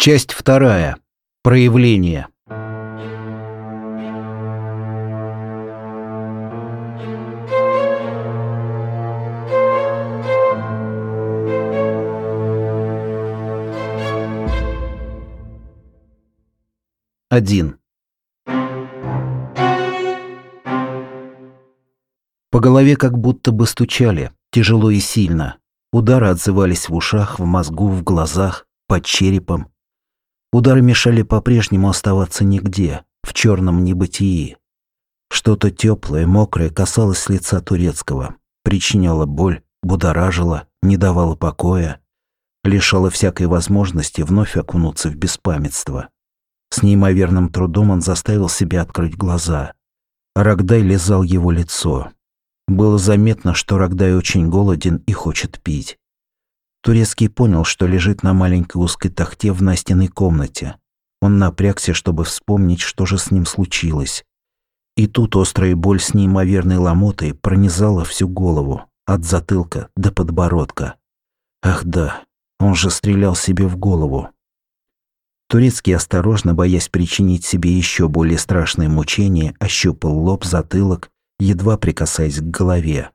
Часть вторая. Проявление. Один. По голове как будто бы стучали, тяжело и сильно. Удары отзывались в ушах, в мозгу, в глазах, под черепом. Удары мешали по-прежнему оставаться нигде, в черном небытии. Что-то теплое, мокрое касалось лица турецкого, причиняло боль, будоражило, не давало покоя, лишало всякой возможности вновь окунуться в беспамятство. С неимоверным трудом он заставил себя открыть глаза. Рогдай лизал его лицо. Было заметно, что Рогдай очень голоден и хочет пить. Турецкий понял, что лежит на маленькой узкой тахте в Настиной комнате. Он напрягся, чтобы вспомнить, что же с ним случилось. И тут острая боль с неимоверной ломотой пронизала всю голову, от затылка до подбородка. Ах да, он же стрелял себе в голову. Турецкий, осторожно, боясь причинить себе еще более страшное мучение, ощупал лоб, затылок, едва прикасаясь к голове.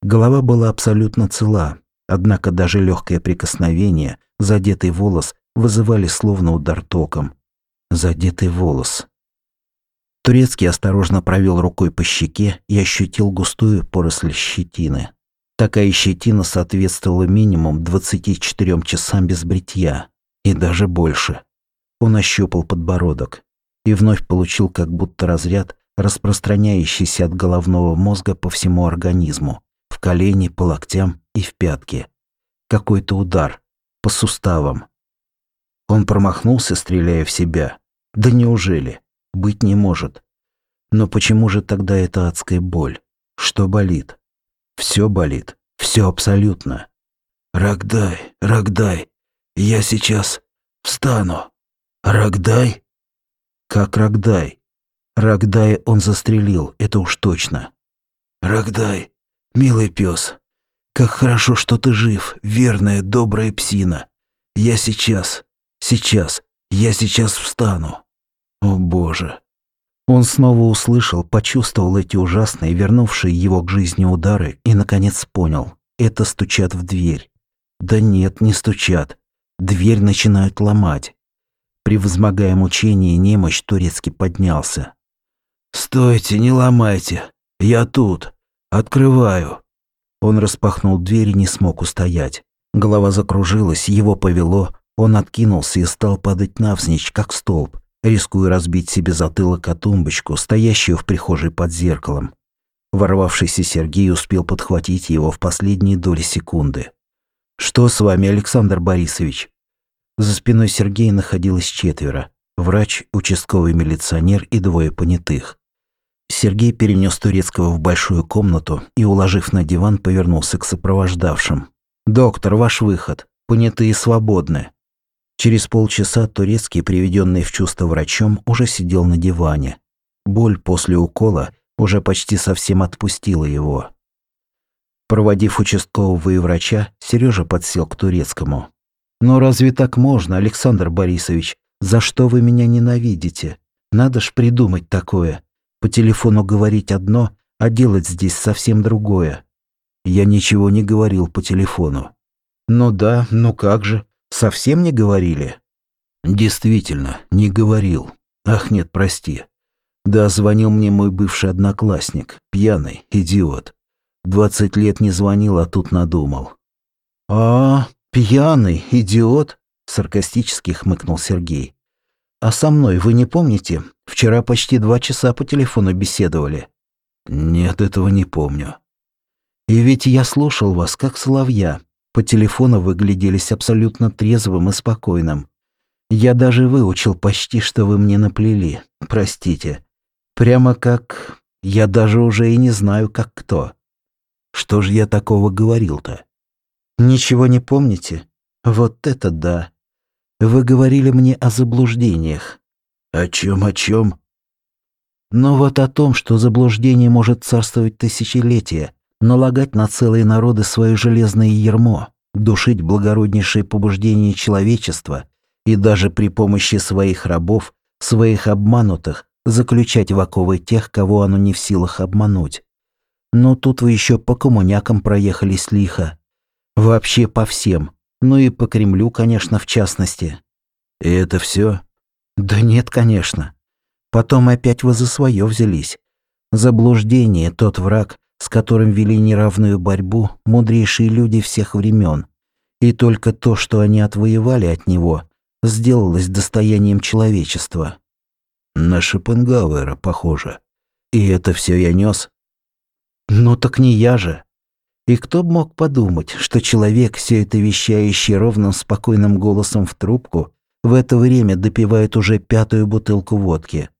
Голова была абсолютно цела, Однако даже легкое прикосновение, задетый волос, вызывали словно удар током. Задетый волос. Турецкий осторожно провел рукой по щеке и ощутил густую поросль щетины. Такая щетина соответствовала минимум 24 часам без бритья, и даже больше. Он ощупал подбородок и вновь получил как будто разряд, распространяющийся от головного мозга по всему организму, в колени, по локтям и в пятки. Какой-то удар. По суставам. Он промахнулся, стреляя в себя. Да неужели? Быть не может. Но почему же тогда эта адская боль? Что болит? Все болит. Все абсолютно. Рогдай, Рогдай, я сейчас встану. Рогдай? Как Рогдай? Рогдай он застрелил, это уж точно. Рогдай, милый пес, как хорошо, что ты жив, верная, добрая псина. Я сейчас, сейчас, я сейчас встану. О, Боже. Он снова услышал, почувствовал эти ужасные, вернувшие его к жизни удары и, наконец, понял. Это стучат в дверь. Да нет, не стучат. Дверь начинают ломать. Превозмогая мучение и немощь, Турецкий поднялся. «Стойте, не ломайте. Я тут. Открываю. Он распахнул дверь и не смог устоять. Голова закружилась, его повело, он откинулся и стал падать навзничь, как столб, рискуя разбить себе затылок о тумбочку, стоящую в прихожей под зеркалом. Ворвавшийся Сергей успел подхватить его в последние доли секунды. «Что с вами, Александр Борисович?» За спиной Сергея находилось четверо. Врач, участковый милиционер и двое понятых. Сергей перенес Турецкого в большую комнату и, уложив на диван, повернулся к сопровождавшим. «Доктор, ваш выход. Понятые свободны». Через полчаса Турецкий, приведенный в чувство врачом, уже сидел на диване. Боль после укола уже почти совсем отпустила его. Проводив участкового и врача, Сережа подсел к Турецкому. «Но разве так можно, Александр Борисович? За что вы меня ненавидите? Надо ж придумать такое. По телефону говорить одно, а делать здесь совсем другое. Я ничего не говорил по телефону. Ну да, ну как же, совсем не говорили? Действительно, не говорил. Ах нет, прости. Да, звонил мне мой бывший одноклассник, пьяный, идиот. Двадцать лет не звонил, а тут надумал. А, пьяный, идиот? Саркастически хмыкнул Сергей. А со мной вы не помните? Вчера почти два часа по телефону беседовали. Нет, этого не помню. И ведь я слушал вас, как соловья. По телефону вы гляделись абсолютно трезвым и спокойным. Я даже выучил почти, что вы мне наплели. Простите. Прямо как... Я даже уже и не знаю, как кто. Что же я такого говорил-то? Ничего не помните? Вот это да. Вы говорили мне о заблуждениях. О чем, о чем? Но вот о том, что заблуждение может царствовать тысячелетия, налагать на целые народы свое железное ермо, душить благороднейшее побуждение человечества, и даже при помощи своих рабов, своих обманутых, заключать в оковы тех, кого оно не в силах обмануть. Но тут вы еще по коммунякам проехались лихо. Вообще по всем. Ну и по Кремлю, конечно, в частности. И это все? Да нет, конечно. Потом опять вы за свое взялись. Заблуждение – тот враг, с которым вели неравную борьбу мудрейшие люди всех времен. И только то, что они отвоевали от него, сделалось достоянием человечества. На Шопенгауэра похоже. И это все я нес. Ну так не я же. И кто б мог подумать, что человек, все это вещающий ровным спокойным голосом в трубку, в это время допивает уже пятую бутылку водки.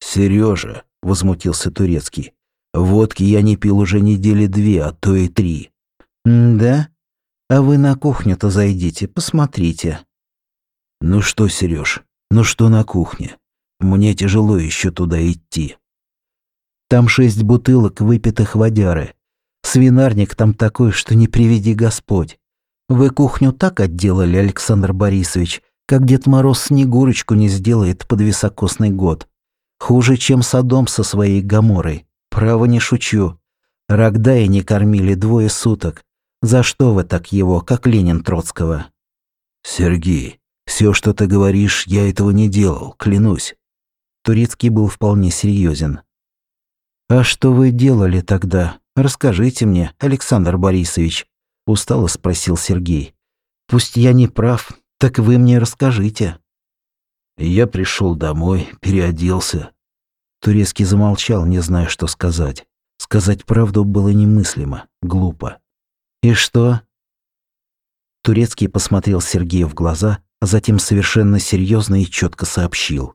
«Сережа», — возмутился Турецкий, — «водки я не пил уже недели две, а то и три». «Да? А вы на кухню-то зайдите, посмотрите». «Ну что, Сереж, ну что на кухне? Мне тяжело еще туда идти». Там шесть бутылок выпитых водяры. Свинарник там такой, что не приведи Господь. Вы кухню так отделали, Александр Борисович, как Дед Мороз Снегурочку не сделает под високосный год. Хуже, чем Содом со своей Гаморой. Право не шучу. Рогдая не кормили двое суток. За что вы так его, как Ленин Троцкого? Сергей, все, что ты говоришь, я этого не делал, клянусь. Турецкий был вполне серьезен. «А что вы делали тогда? Расскажите мне, Александр Борисович», – устало спросил Сергей. «Пусть я не прав, так вы мне расскажите». Я пришел домой, переоделся. Турецкий замолчал, не зная, что сказать. Сказать правду было немыслимо, глупо. «И что?» Турецкий посмотрел Сергею в глаза, а затем совершенно серьезно и четко сообщил.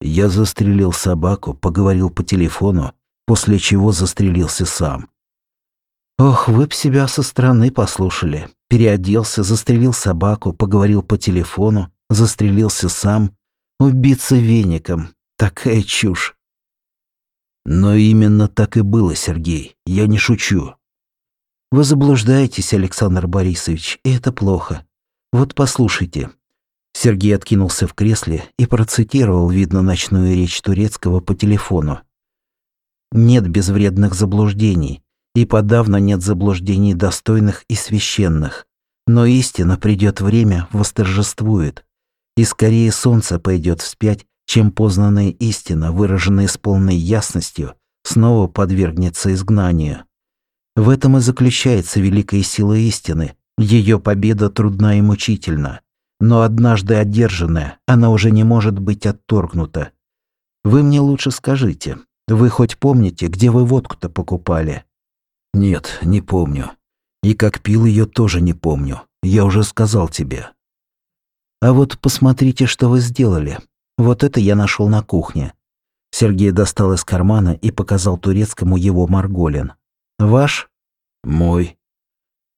«Я застрелил собаку, поговорил по телефону после чего застрелился сам. Ох, вы б себя со стороны послушали. Переоделся, застрелил собаку, поговорил по телефону, застрелился сам. Убиться веником. Такая чушь. Но именно так и было, Сергей. Я не шучу. Вы заблуждаетесь, Александр Борисович, и это плохо. Вот послушайте. Сергей откинулся в кресле и процитировал, видно, ночную речь турецкого по телефону. Нет безвредных заблуждений, и подавно нет заблуждений достойных и священных. Но истина придет время, восторжествует. И скорее солнце пойдет вспять, чем познанная истина, выраженная с полной ясностью, снова подвергнется изгнанию. В этом и заключается великая сила истины. Ее победа трудна и мучительна. Но однажды одержанная, она уже не может быть отторгнута. Вы мне лучше скажите, вы хоть помните, где вы водку-то покупали? Нет, не помню. И как пил ее тоже не помню. Я уже сказал тебе. А вот посмотрите, что вы сделали. Вот это я нашел на кухне. Сергей достал из кармана и показал турецкому его Марголин. Ваш? Мой.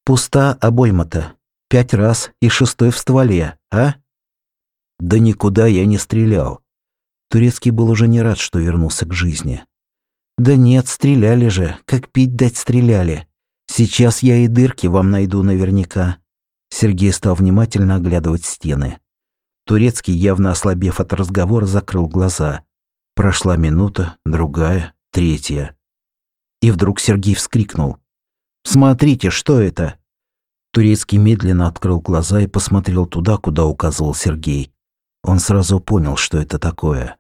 Пуста обойма-то. Пять раз и шестой в стволе, а? Да никуда я не стрелял. Турецкий был уже не рад, что вернулся к жизни. «Да нет, стреляли же, как пить дать стреляли. Сейчас я и дырки вам найду наверняка». Сергей стал внимательно оглядывать стены. Турецкий, явно ослабев от разговора, закрыл глаза. Прошла минута, другая, третья. И вдруг Сергей вскрикнул. «Смотрите, что это?» Турецкий медленно открыл глаза и посмотрел туда, куда указывал Сергей. Он сразу понял, что это такое.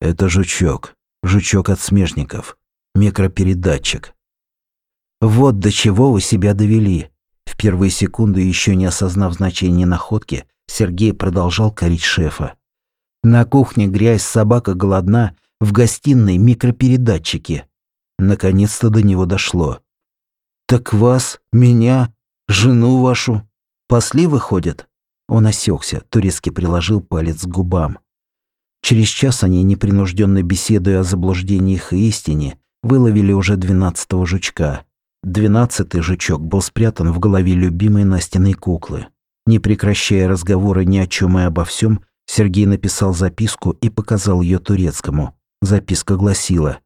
Это жучок. Жучок от смежников. Микропередатчик. Вот до чего вы себя довели. В первые секунды, еще не осознав значение находки, Сергей продолжал корить шефа. На кухне грязь, собака голодна, в гостиной микропередатчики. Наконец-то до него дошло. «Так вас, меня, жену вашу, пасли выходят?» Он осекся, турецкий приложил палец к губам. Через час они, непринужденно беседуя о заблуждениях и истине, выловили уже двенадцатого жучка. Двенадцатый жучок был спрятан в голове любимой Настиной куклы. Не прекращая разговоры ни о чем и обо всем, Сергей написал записку и показал ее турецкому. Записка гласила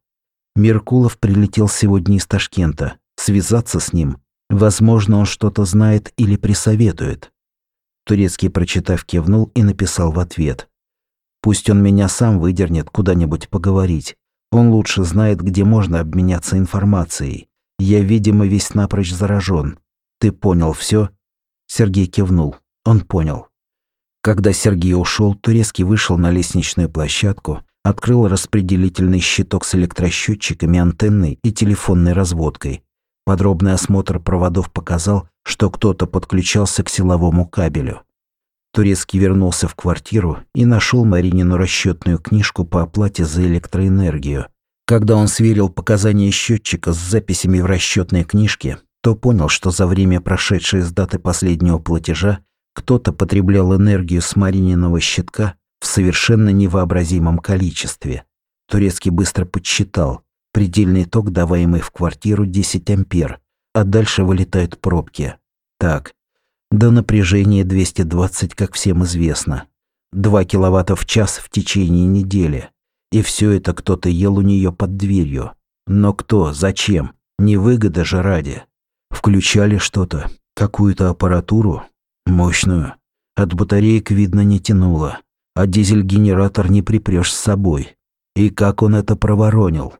«Меркулов прилетел сегодня из Ташкента. Связаться с ним. Возможно, он что-то знает или присоветует. Турецкий, прочитав, кивнул и написал в ответ. «Пусть он меня сам выдернет куда-нибудь поговорить. Он лучше знает, где можно обменяться информацией. Я, видимо, весь напрочь заражен. Ты понял все? Сергей кивнул. Он понял. Когда Сергей ушел, Турецкий вышел на лестничную площадку, открыл распределительный щиток с электросчетчиками, антенной и телефонной разводкой. Подробный осмотр проводов показал, что кто-то подключался к силовому кабелю. Турецкий вернулся в квартиру и нашел Маринину расчетную книжку по оплате за электроэнергию. Когда он сверил показания счетчика с записями в расчетной книжке, то понял, что за время, прошедшее с даты последнего платежа, кто-то потреблял энергию с Марининого щитка в совершенно невообразимом количестве. Турецкий быстро подсчитал. Предельный ток, даваемый в квартиру, 10 ампер, а дальше вылетают пробки. Так, до напряжения 220, как всем известно. 2 киловатта в час в течение недели. И все это кто-то ел у нее под дверью. Но кто, зачем? Невыгода же ради. Включали что-то, какую-то аппаратуру, мощную. От батареек, видно, не тянуло, а дизель-генератор не припрешь с собой. И как он это проворонил?